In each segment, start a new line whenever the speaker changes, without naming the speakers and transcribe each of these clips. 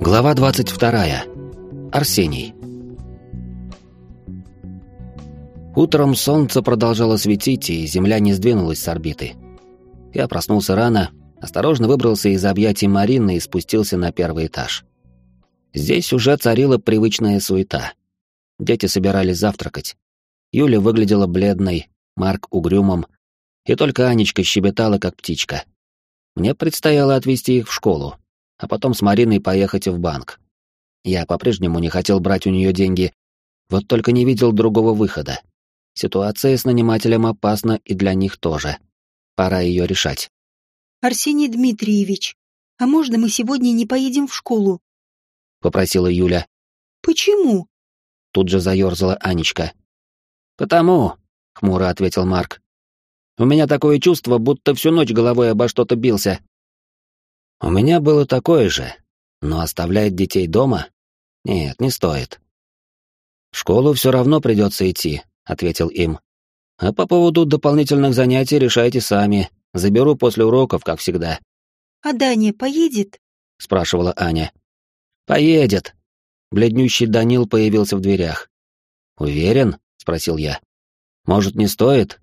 Глава 22. Арсений. Утром солнце продолжало светить, и земля не сдвинулась с орбиты. Я проснулся рано, осторожно выбрался из объятий Марины и спустился на первый этаж. Здесь уже царила привычная суета. Дети собирались завтракать. Юля выглядела бледной, Марк угрюмым, и только Анечка щебетала, как птичка. Мне предстояло отвезти их в школу, а потом с Мариной поехать в банк. Я по-прежнему не хотел брать у нее деньги, вот только не видел другого выхода. Ситуация с нанимателем опасна и для них тоже. Пора ее решать.
«Арсений Дмитриевич, а можно мы сегодня не поедем в школу?»
— попросила Юля.
«Почему?»
Тут же заерзала Анечка. «Потому», — хмуро ответил Марк. «У меня такое чувство, будто всю ночь головой обо что-то бился». У меня было такое же, но оставлять детей дома? Нет, не стоит. «В школу все равно придется идти», — ответил им. «А по поводу дополнительных занятий решайте сами. Заберу после уроков, как всегда».
«А Даня поедет?»
— спрашивала Аня. «Поедет». Бледнющий Данил появился в дверях. «Уверен?» — спросил я. «Может, не стоит?»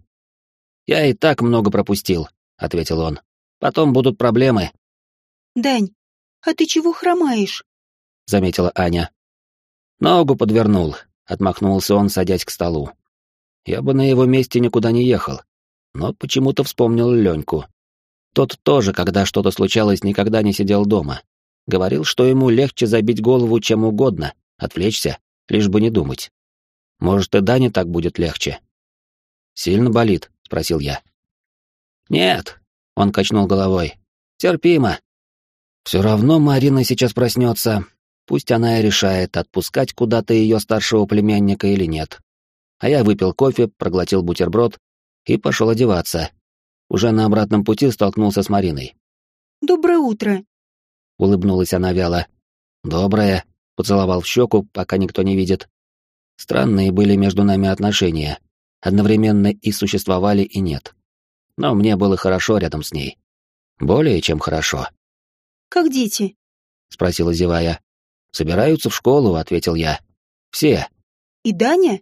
«Я и так много пропустил», — ответил он. «Потом будут проблемы».
«Дань, а ты чего хромаешь?»
— заметила Аня. «Ногу подвернул», — отмахнулся он, садясь к столу. «Я бы на его месте никуда не ехал, но почему-то вспомнил Леньку. Тот тоже, когда что-то случалось, никогда не сидел дома, Говорил, что ему легче забить голову чем угодно, отвлечься, лишь бы не думать. Может, и Дане так будет легче. «Сильно болит?» — спросил я. «Нет», — он качнул головой. «Терпимо». «Все равно Марина сейчас проснется. Пусть она и решает, отпускать куда-то ее старшего племянника или нет. А я выпил кофе, проглотил бутерброд и пошел одеваться. Уже на обратном пути столкнулся с Мариной.
«Доброе утро», —
улыбнулась она вяло. «Доброе», — поцеловал в щеку, пока никто не видит. Странные были между нами отношения. Одновременно и существовали, и нет. Но мне было хорошо рядом с ней. Более чем хорошо.
«Как дети?»
— спросила зевая. «Собираются в школу», — ответил я. «Все».
«И Даня?»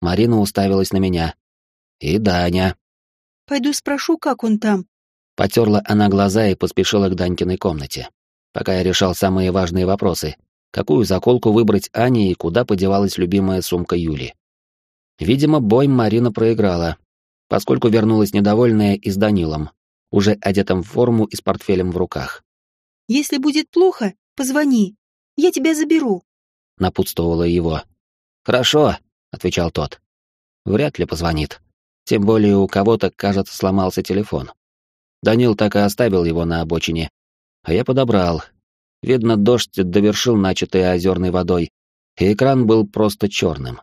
Марина уставилась на меня. «И Даня».
«Пойду спрошу, как он там».
Потерла она глаза и поспешила к Данькиной комнате пока я решал самые важные вопросы. Какую заколку выбрать Ане и куда подевалась любимая сумка Юли. Видимо, бой Марина проиграла, поскольку вернулась недовольная и с Данилом, уже одетым в форму и с портфелем в руках.
«Если будет плохо, позвони. Я тебя заберу», —
напутствовала его. «Хорошо», — отвечал тот. «Вряд ли позвонит. Тем более у кого-то, кажется, сломался телефон. Данил так и оставил его на обочине, а я подобрал. Видно, дождь довершил начатое озерной водой, и экран был просто черным.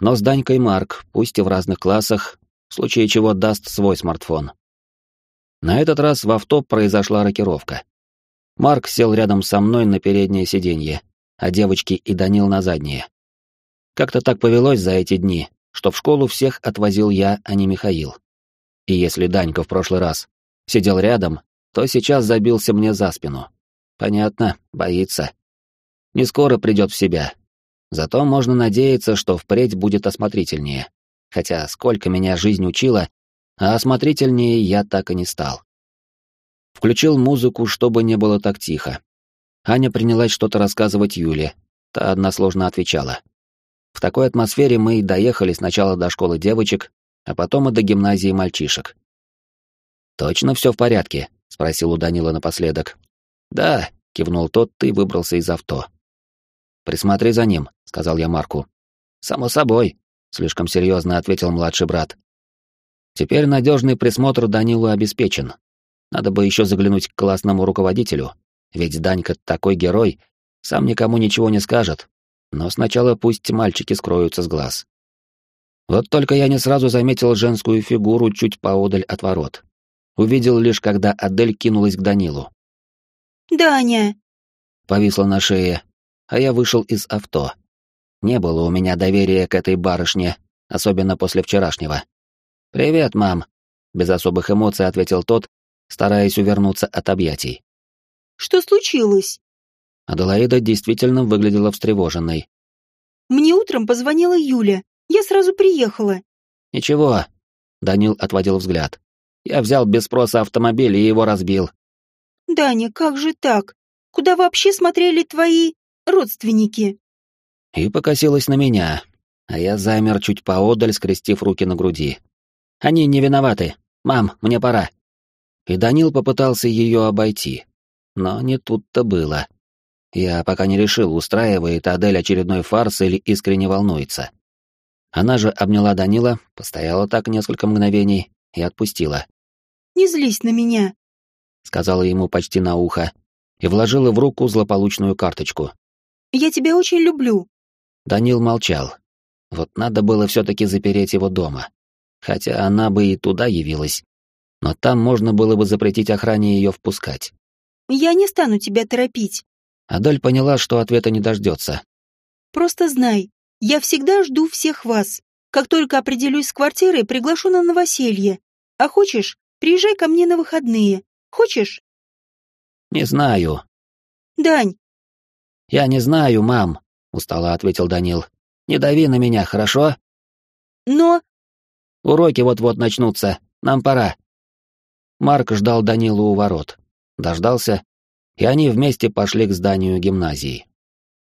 Но с Данькой Марк, пусть и в разных классах, в случае чего даст свой смартфон. На этот раз в авто произошла рокировка. Марк сел рядом со мной на переднее сиденье, а девочки и Данил на заднее. Как-то так повелось за эти дни, что в школу всех отвозил я, а не Михаил. И если Данька в прошлый раз сидел рядом, то сейчас забился мне за спину. Понятно, боится. Не скоро придет в себя. Зато можно надеяться, что впредь будет осмотрительнее. Хотя сколько меня жизнь учила, а осмотрительнее я так и не стал. Включил музыку, чтобы не было так тихо. Аня принялась что-то рассказывать Юле, та односложно отвечала. В такой атмосфере мы и доехали сначала до школы девочек, а потом и до гимназии мальчишек. «Точно все в порядке?» — спросил у Данила напоследок. «Да», — кивнул тот и выбрался из авто. «Присмотри за ним», — сказал я Марку. «Само собой», — слишком серьезно ответил младший брат. «Теперь надежный присмотр Данилу обеспечен. Надо бы еще заглянуть к классному руководителю, ведь Данька такой герой, сам никому ничего не скажет. Но сначала пусть мальчики скроются с глаз». Вот только я не сразу заметил женскую фигуру чуть поодаль от ворот. Увидел лишь, когда Адель кинулась к Данилу.
«Даня!»
Повисла на шее, а я вышел из авто. Не было у меня доверия к этой барышне, особенно после вчерашнего. «Привет, мам!» — без особых эмоций ответил тот, стараясь увернуться от объятий.
«Что случилось?»
Аделаида действительно выглядела встревоженной.
«Мне утром позвонила Юля. Я сразу приехала».
«Ничего», — Данил отводил взгляд. «Я взял без спроса автомобиль и его разбил».
«Даня, как же так? Куда вообще смотрели твои родственники?»
И покосилась на меня, а я замер чуть поодаль, скрестив руки на груди. «Они не виноваты. Мам, мне пора». И Данил попытался ее обойти. Но не тут-то было. Я пока не решил, устраивает Адель очередной фарс или искренне волнуется. Она же обняла Данила, постояла так несколько мгновений и отпустила.
«Не злись на меня», —
сказала ему почти на ухо, и вложила в руку злополучную карточку.
«Я тебя очень люблю».
Данил молчал. Вот надо было все-таки запереть его дома. Хотя она бы и туда явилась. Но там можно было бы запретить охране ее впускать.
Я не стану тебя торопить.
Адель поняла, что ответа не дождется.
Просто знай, я всегда жду всех вас. Как только определюсь с квартирой, приглашу на новоселье. А хочешь, приезжай ко мне на выходные. Хочешь?
Не знаю.
Дань.
Я не знаю, мам, устало ответил Данил. Не дави на меня, хорошо?
Но...
Уроки вот-вот начнутся. Нам пора. Марк ждал Данилу у ворот дождался, и они вместе пошли к зданию гимназии.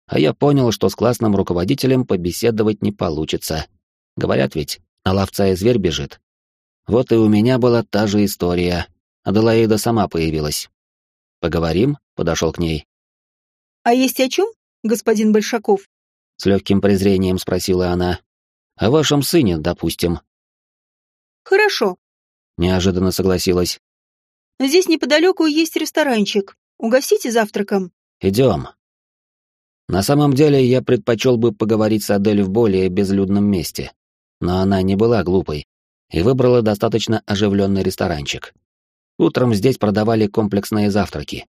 А я понял, что с классным руководителем побеседовать не получится. Говорят ведь, на ловца и зверь бежит. Вот и у меня была та же история. Аделаида сама появилась. «Поговорим?» — подошел к ней.
«А есть о чем, господин Большаков?»
С легким презрением спросила она. «О вашем сыне, допустим».
«Хорошо», —
неожиданно согласилась.
Здесь неподалеку есть ресторанчик. Угостите завтраком.
Идем. На самом деле, я предпочел бы поговорить с Адель в более безлюдном месте. Но она не была глупой и выбрала достаточно оживленный ресторанчик. Утром здесь продавали комплексные завтраки.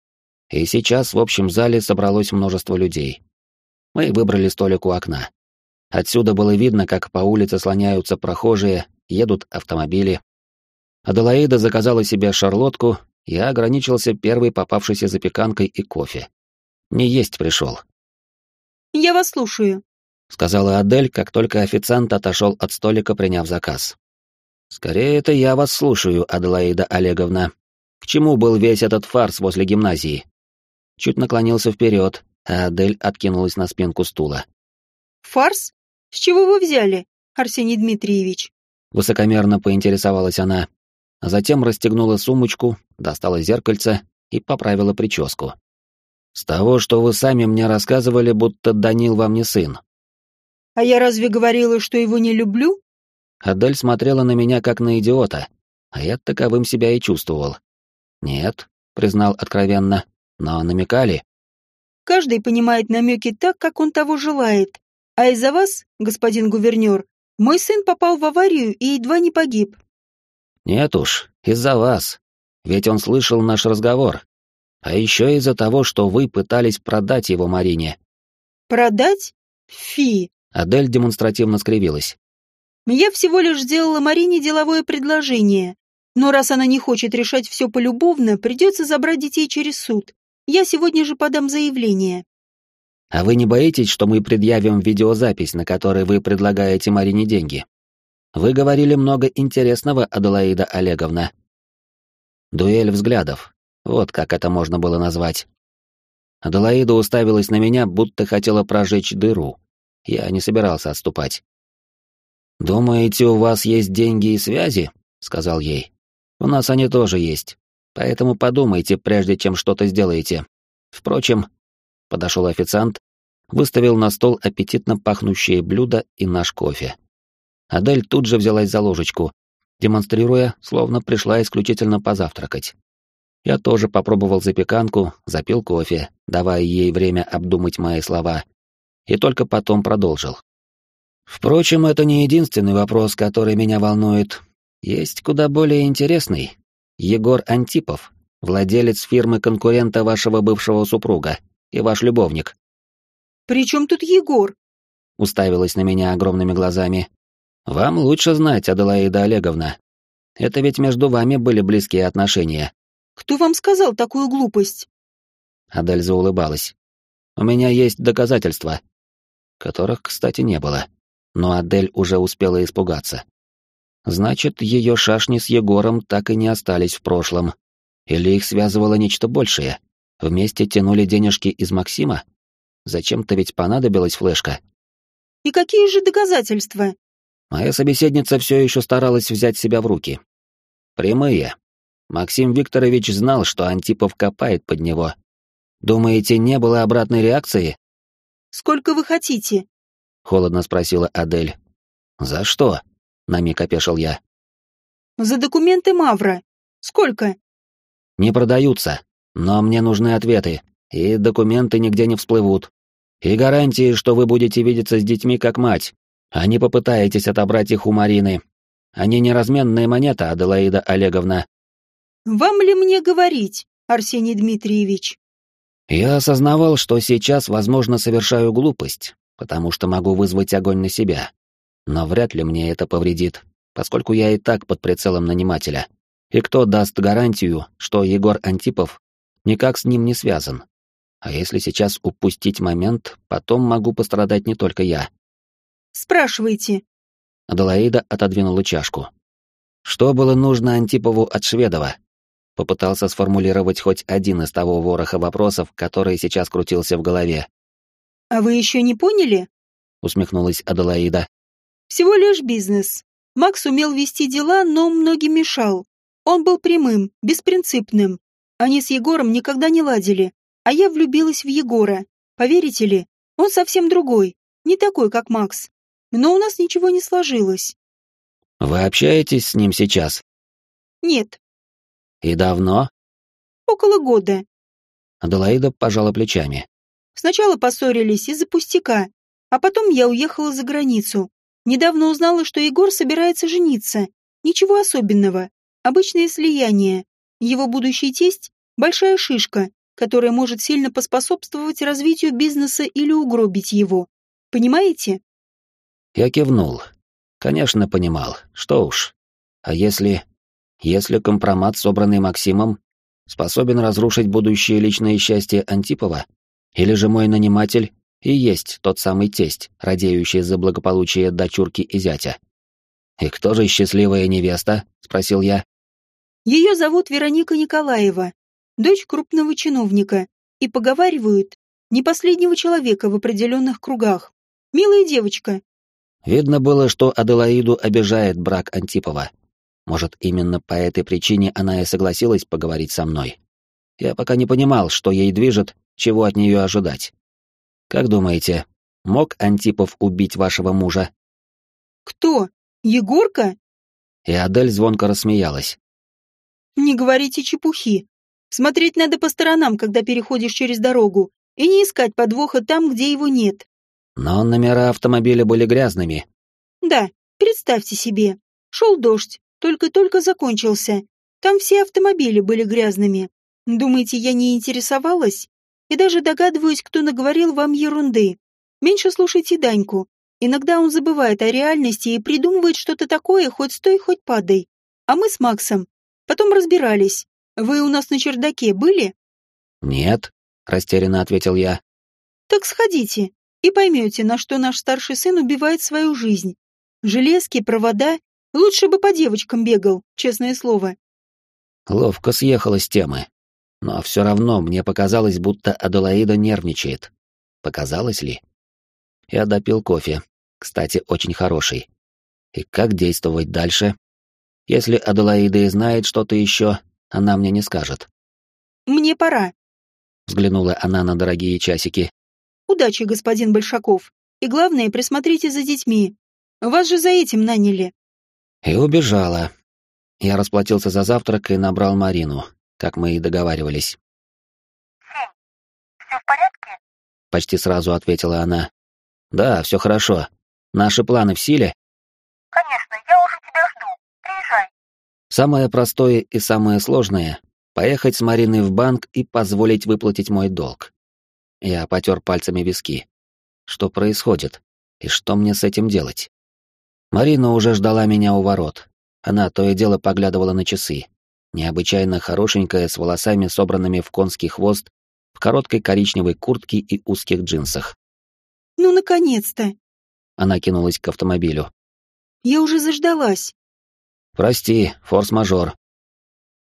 И сейчас в общем зале собралось множество людей. Мы выбрали столик у окна. Отсюда было видно, как по улице слоняются прохожие, едут автомобили, Аделаида заказала себе шарлотку, я ограничился первой попавшейся запеканкой и кофе. Не есть пришел.
«Я вас слушаю», —
сказала Адель, как только официант отошел от столика, приняв заказ. «Скорее, это я вас слушаю, Аделаида Олеговна. К чему был весь этот фарс возле гимназии?» Чуть наклонился вперед, а Адель откинулась на спинку стула.
«Фарс? С чего вы взяли, Арсений Дмитриевич?»
Высокомерно поинтересовалась она а затем расстегнула сумочку, достала зеркальце и поправила прическу. «С того, что вы сами мне рассказывали, будто Данил вам не сын».
«А я разве говорила, что его не люблю?»
Адель смотрела на меня как на идиота, а я таковым себя и чувствовал. «Нет», — признал откровенно, — «но намекали».
«Каждый понимает намеки так, как он того желает. А из-за вас, господин гувернер, мой сын попал в аварию и едва не погиб.
Нет уж, из-за вас. Ведь он слышал наш разговор. А еще из-за того, что вы пытались продать его Марине.
Продать? Фи.
Адель демонстративно скривилась.
Я всего лишь сделала Марине деловое предложение. Но раз она не хочет решать все полюбовно, придется забрать детей через суд. Я сегодня же подам заявление.
А вы не боитесь, что мы предъявим видеозапись, на которой вы предлагаете Марине деньги? Вы говорили много интересного, Аделаида Олеговна. Дуэль взглядов. Вот как это можно было назвать. Аделаида уставилась на меня, будто хотела прожечь дыру. Я не собирался отступать. «Думаете, у вас есть деньги и связи?» — сказал ей. «У нас они тоже есть. Поэтому подумайте, прежде чем что-то сделаете. Впрочем...» — подошел официант, выставил на стол аппетитно пахнущее блюдо и наш кофе. Адель тут же взялась за ложечку, демонстрируя, словно пришла исключительно позавтракать. Я тоже попробовал запеканку, запил кофе, давая ей время обдумать мои слова, и только потом продолжил. Впрочем, это не единственный вопрос, который меня волнует. Есть куда более интересный. Егор Антипов, владелец фирмы конкурента вашего бывшего супруга и ваш любовник.
«При чем тут Егор?»
уставилась на меня огромными глазами, вам лучше знать, Аделаида Олеговна. Это ведь между вами были близкие отношения.
Кто вам сказал такую глупость?
Адель заулыбалась. У меня есть доказательства. Которых, кстати, не было. Но Адель уже успела испугаться. Значит, ее шашни с Егором так и не остались в прошлом. Или их связывало нечто большее? Вместе тянули денежки из Максима? Зачем-то ведь понадобилась флешка.
И какие же доказательства?
Моя собеседница все еще старалась взять себя в руки. Прямые. Максим Викторович знал, что Антипов копает под него. Думаете, не было обратной реакции?
Сколько вы хотите?
Холодно спросила Адель. За что? На миг опешил я.
За документы Мавра. Сколько?
Не продаются. Но мне нужны ответы, и документы нигде не всплывут. И гарантии, что вы будете видеться с детьми как мать, а не попытаетесь отобрать их у Марины. Они не разменная монета, Аделаида Олеговна.
Вам ли мне говорить, Арсений Дмитриевич?
Я осознавал, что сейчас, возможно, совершаю глупость, потому что могу вызвать огонь на себя. Но вряд ли мне это повредит, поскольку я и так под прицелом нанимателя. И кто даст гарантию, что Егор Антипов никак с ним не связан. А если сейчас упустить момент, потом могу пострадать не только я.
Спрашивайте.
Аделаида отодвинула чашку. Что было нужно Антипову от Шведова? Попытался сформулировать хоть один из того вороха вопросов, который сейчас крутился в голове.
А вы еще не поняли?
Усмехнулась Аделаида.
Всего лишь бизнес. Макс умел вести дела, но многим мешал. Он был прямым, беспринципным, они с Егором никогда не ладили, а я влюбилась в Егора. Поверите ли, он совсем другой, не такой, как Макс. Но у нас ничего не сложилось.
Вы общаетесь с ним сейчас?
Нет.
И давно?
Около года.
Аделаида пожала плечами.
Сначала поссорились из-за пустяка, а потом я уехала за границу. Недавно узнала, что Егор собирается жениться. Ничего особенного. Обычное слияние. Его будущий тесть – большая шишка, которая может сильно поспособствовать развитию бизнеса или угробить его. Понимаете?
Я кивнул. Конечно, понимал. Что уж. А если... Если компромат, собранный Максимом, способен разрушить будущее личное счастье Антипова? Или же мой наниматель и есть тот самый тесть, радеющий за благополучие дочурки и зятя? «И кто же счастливая невеста?» — спросил я.
Ее зовут Вероника Николаева, дочь крупного чиновника, и поговаривают, не последнего человека в определенных кругах. Милая девочка.
Видно было, что Аделаиду обижает брак Антипова. Может, именно по этой причине она и согласилась поговорить со мной. Я пока не понимал, что ей движет, чего от нее ожидать. Как думаете, мог Антипов убить вашего мужа?
Кто? Егорка?
И Адель звонко рассмеялась.
Не говорите чепухи. Смотреть надо по сторонам, когда переходишь через дорогу, и не искать подвоха там, где его нет.
Но номера автомобиля были грязными.
Да, представьте себе. Шел дождь, только-только закончился. Там все автомобили были грязными. Думаете, я не интересовалась? И даже догадываюсь, кто наговорил вам ерунды. Меньше слушайте Даньку. Иногда он забывает о реальности и придумывает что-то такое, хоть стой, хоть падай. А мы с Максом Потом разбирались. Вы у нас на чердаке были?
Нет, растерянно ответил я.
Так сходите и поймете, на что наш старший сын убивает свою жизнь. Железки, провода. Лучше бы по девочкам бегал, честное слово.
Ловко съехала с темы. Но все равно мне показалось, будто Аделаида нервничает. Показалось ли? Я допил кофе. Кстати, очень хороший. И как действовать дальше? Если Аделаида и знает что-то еще, она мне не скажет.
«Мне пора», —
взглянула она на дорогие часики.
«Удачи, господин Большаков. И главное, присмотрите за детьми. Вас же за этим наняли».
И убежала. Я расплатился за завтрак и набрал Марину, как мы и договаривались.
«Сень, все в порядке?»
Почти сразу ответила она. «Да, все хорошо. Наши планы в силе?»
«Конечно, я уже тебя жду. Приезжай.
Самое простое и самое сложное — поехать с Мариной в банк и позволить выплатить мой долг. Я потер пальцами виски. Что происходит? И что мне с этим делать? Марина уже ждала меня у ворот. Она то и дело поглядывала на часы. Необычайно хорошенькая, с волосами, собранными в конский хвост, в короткой коричневой куртке и узких джинсах.
«Ну, наконец-то!»
Она кинулась к автомобилю.
«Я уже заждалась».
«Прости, форс-мажор».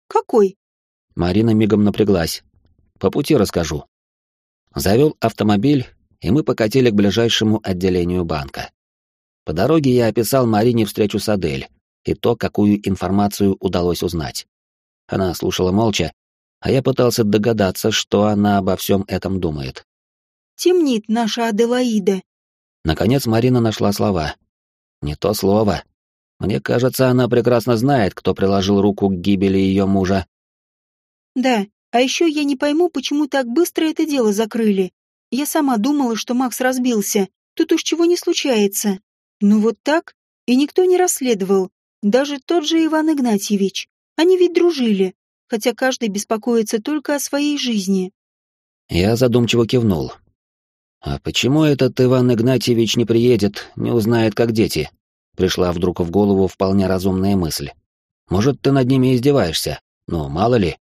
«Какой?»
Марина мигом напряглась. «По пути расскажу». Завел автомобиль, и мы покатили к ближайшему отделению банка. По дороге я описал Марине встречу с Адель и то, какую информацию удалось узнать. Она слушала молча, а я пытался догадаться, что она обо всем этом думает.
«Темнит наша Аделаида».
Наконец Марина нашла слова. «Не то слово. Мне кажется, она прекрасно знает, кто приложил руку к гибели ее мужа».
«Да, а еще я не пойму, почему так быстро это дело закрыли. Я сама думала, что Макс разбился. Тут уж чего не случается. Ну вот так, и никто не расследовал. Даже тот же Иван Игнатьевич. Они ведь дружили, хотя каждый беспокоится только о своей жизни.
Я задумчиво кивнул. «А почему этот Иван Игнатьевич не приедет, не узнает, как дети?» Пришла вдруг в голову вполне разумная мысль. «Может, ты над ними издеваешься? Ну, мало ли».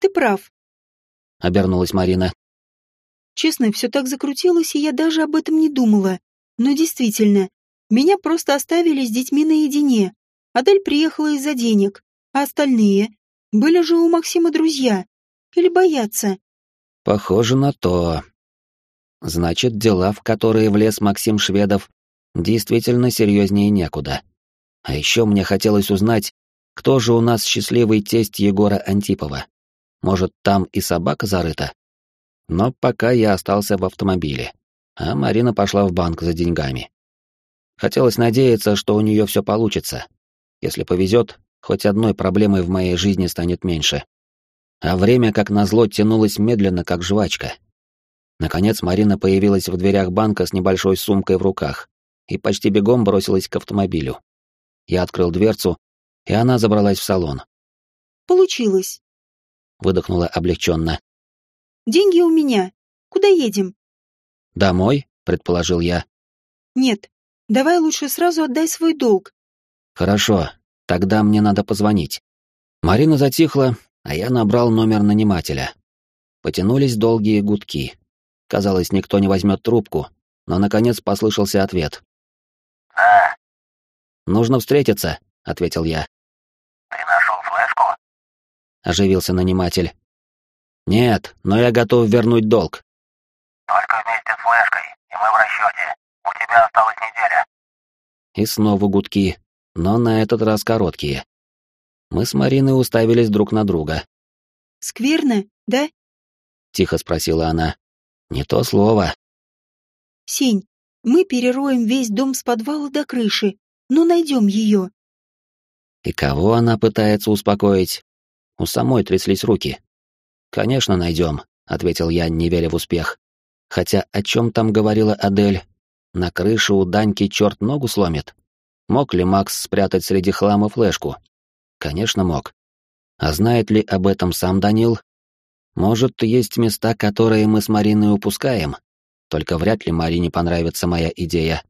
«Ты прав», —
обернулась Марина.
«Честно, все так закрутилось, и я даже об этом не думала. Но действительно, меня просто оставили с детьми наедине. Адель приехала из-за денег, а остальные? Были же у Максима друзья. Или боятся?
Похоже на то. Значит, дела, в которые влез Максим Шведов, действительно серьезнее некуда. А еще мне хотелось узнать, кто же у нас счастливый тесть Егора Антипова. Может, там и собака зарыта? Но пока я остался в автомобиле, а Марина пошла в банк за деньгами. Хотелось надеяться, что у нее все получится. Если повезет, хоть одной проблемой в моей жизни станет меньше. А время, как назло, тянулось медленно, как жвачка. Наконец Марина появилась в дверях банка с небольшой сумкой в руках и почти бегом бросилась к автомобилю. Я открыл дверцу, и она забралась в салон.
«Получилось», — выдохнула облегченно. «Деньги у меня. Куда едем?»
«Домой», — предположил я.
«Нет, давай лучше сразу отдай свой долг».
«Хорошо, Тогда мне надо позвонить. Марина затихла, а я набрал номер нанимателя. Потянулись долгие гудки. Казалось, никто не возьмет трубку, но наконец послышался ответ.
«Да».
«Нужно встретиться», — ответил я. Оживился наниматель. «Нет, но я готов вернуть долг».
«Только вместе с флешкой, и мы в расчете. У тебя осталась неделя».
И снова гудки, но на этот раз короткие. Мы с Мариной уставились друг на друга.
«Скверно, да?»
— тихо спросила она. «Не то слово».
«Сень, мы перероем весь дом с подвала до крыши, но найдем ее».
И кого она пытается успокоить? У самой тряслись руки. «Конечно, найдем», — ответил я, не веря в успех. Хотя о чем там говорила Адель? На крыше у Даньки черт ногу сломит. Мог ли Макс спрятать среди хлама флешку? Конечно, мог. А знает ли об этом сам Данил? Может, есть места, которые мы с Мариной упускаем? Только вряд ли Марине понравится моя идея.